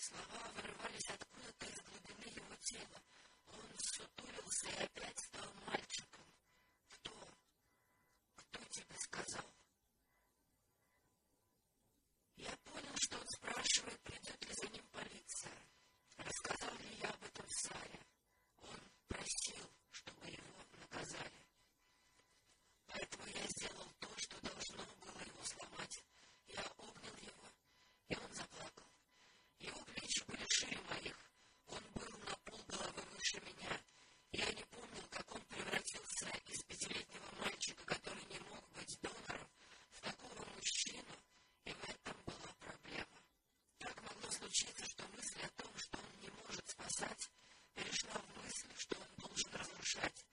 Слова вырывались откуда-то из глубины его тела. Он сутулился и опять стал случится, что мысль о том, что он не может спасать, перешла в мысль, что он должен разрушать.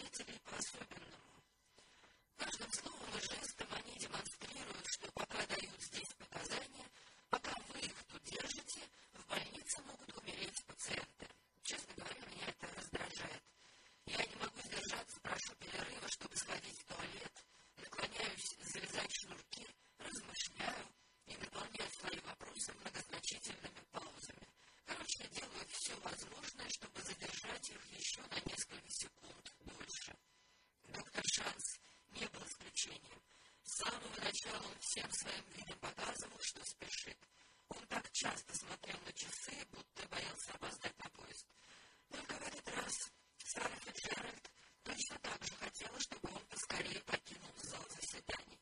into the bus for всем своим видом показывал, что спешит. Он так часто смотрел на часы, будто боялся опоздать на поезд. Только в этот раз Сара Фиджеральд точно так же хотела, чтобы он поскорее покинул зал заседаний,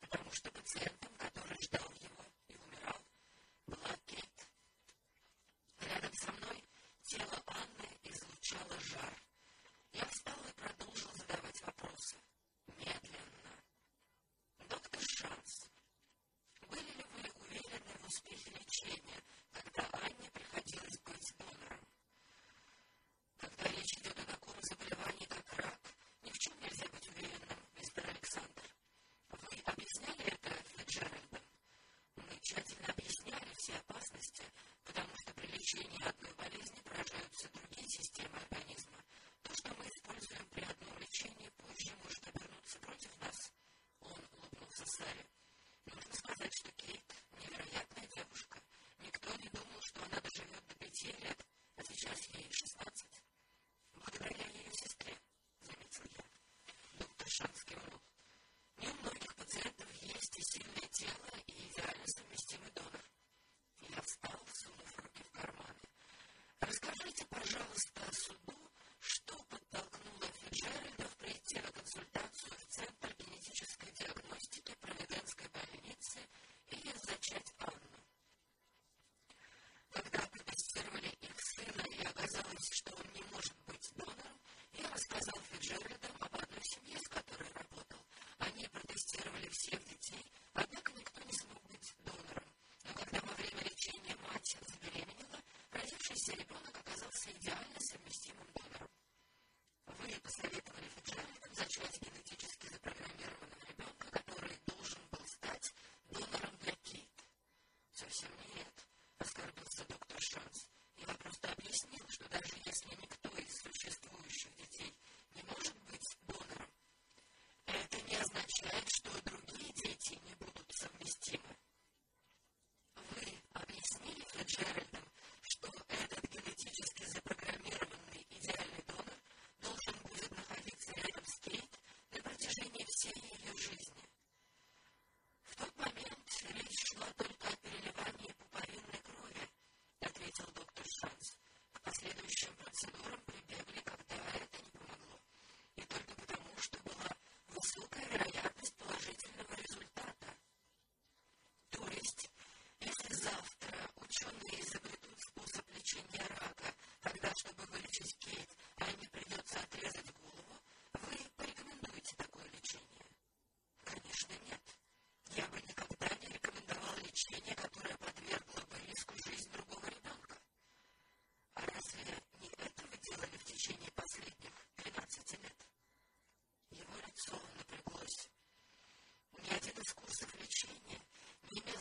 потому что пациентам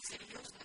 serious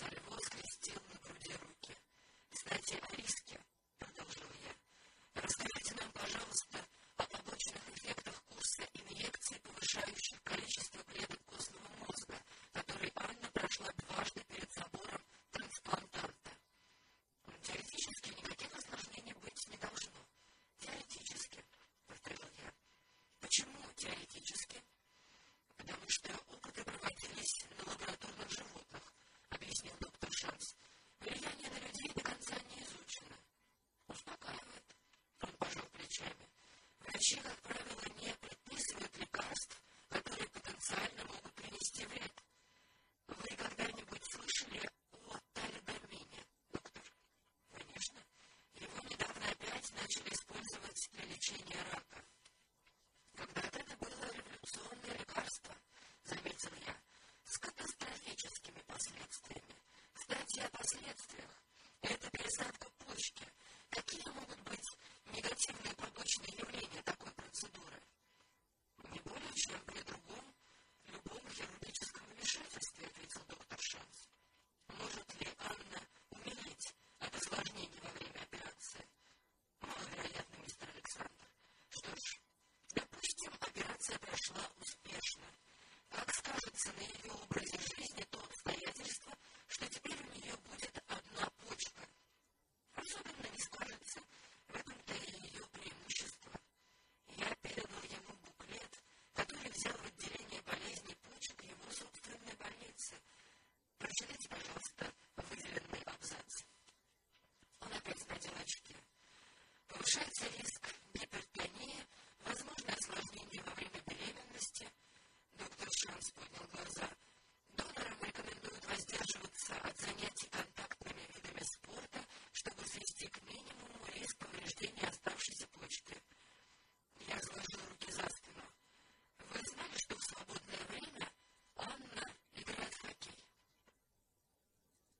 почесали на груди руки. «Кстати, о риске», — продолжил я. «Расскажите нам, пожалуйста, о побочных эффектах курса инъекций, повышающих количество клеток костного мозга, который Анна прошла дважды перед забором трансплантанта. Теоретически никаких осложнений быть не должно. Теоретически, повторил я. Почему теоретически? Потому что опыты проводились на объяснил доктор Шанс. Влияние на людей до конца не изучено. Успокаивает. Тот пожал плечами. Врачи, как правило, не предписывают лекарств, которые потенциально